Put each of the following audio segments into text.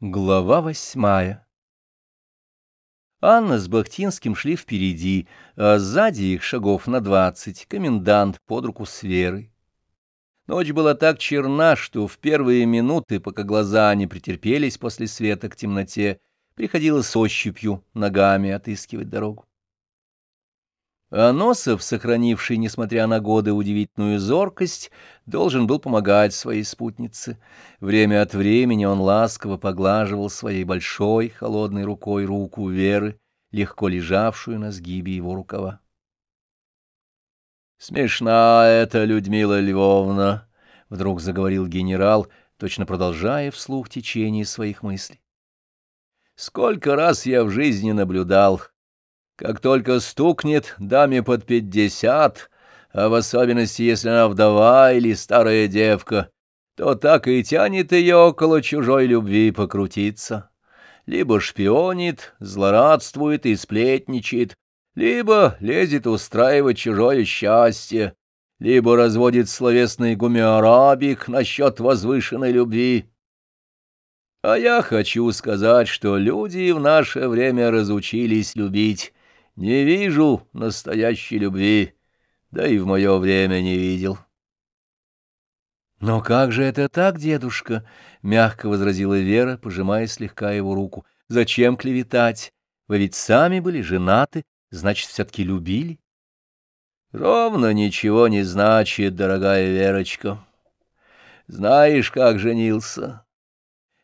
Глава восьмая Анна с Бахтинским шли впереди, а сзади их шагов на двадцать комендант под руку с Верой. Ночь была так черна, что в первые минуты, пока глаза не претерпелись после света к темноте, приходилось ощупью ногами отыскивать дорогу. А Носов, сохранивший, несмотря на годы, удивительную зоркость, должен был помогать своей спутнице. Время от времени он ласково поглаживал своей большой холодной рукой руку Веры, легко лежавшую на сгибе его рукава. «Смешна эта Людмила Львовна», — вдруг заговорил генерал, точно продолжая вслух течение своих мыслей. «Сколько раз я в жизни наблюдал, как только стукнет даме под пятьдесят, а в особенности, если она вдова или старая девка, то так и тянет ее около чужой любви покрутиться. Либо шпионит, злорадствует и сплетничает, либо лезет устраивать чужое счастье, либо разводит словесный гумиарабик насчет возвышенной любви. А я хочу сказать, что люди в наше время разучились любить, не вижу настоящей любви, да и в мое время не видел. — Но как же это так, дедушка? — мягко возразила Вера, пожимая слегка его руку. — Зачем клеветать? Вы ведь сами были женаты, значит, все-таки любили. — Ровно ничего не значит, дорогая Верочка. Знаешь, как женился?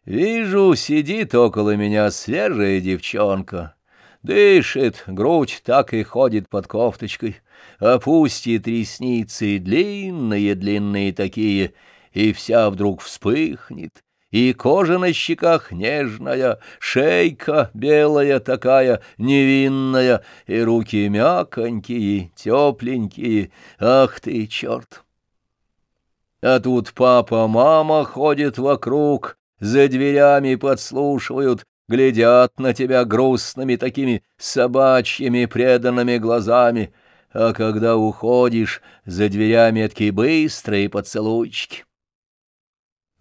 Вижу, сидит около меня свежая девчонка, Дышит, грудь так и ходит под кофточкой, опустит ресницы, длинные-длинные такие, и вся вдруг вспыхнет, и кожа на щеках нежная, шейка белая такая, невинная, и руки мяконькие, тепленькие, ах ты, черт! А тут папа-мама ходят вокруг, за дверями подслушивают, глядят на тебя грустными такими собачьими преданными глазами, а когда уходишь, за дверями такие быстрые поцелуйчики.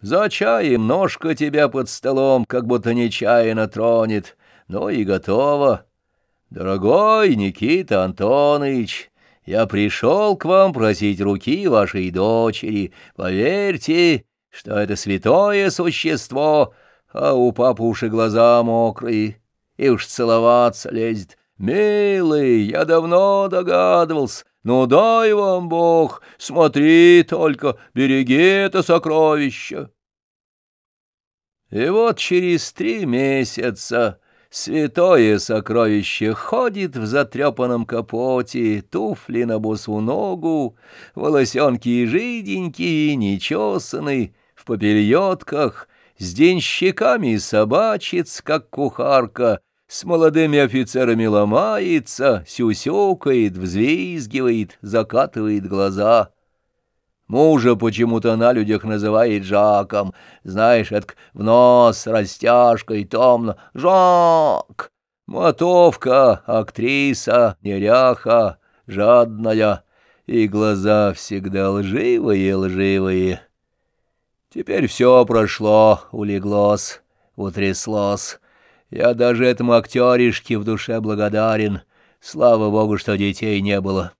За чаем ножка тебя под столом как будто нечаянно тронет, ну и готово. Дорогой Никита Антонович, я пришел к вам просить руки вашей дочери. Поверьте, что это святое существо — а у папуши глаза мокрые, и уж целоваться лезет. «Милый, я давно догадывался, ну дай вам Бог, смотри только, береги это сокровище». И вот через три месяца святое сокровище ходит в затрепанном капоте, туфли на босу ногу, волосенки жиденькие, нечесанные, в попельотках — с денщиками собачец, как кухарка, с молодыми офицерами ломается, сюсюкает, взвизгивает, закатывает глаза. Мужа почему-то на людях называет Жаком, знаешь, это в нос растяжкой томно. Жак! Мотовка, актриса, неряха, жадная, и глаза всегда лживые-лживые. Теперь все прошло, улеглось, утряслось. Я даже этому актеришке в душе благодарен. Слава богу, что детей не было.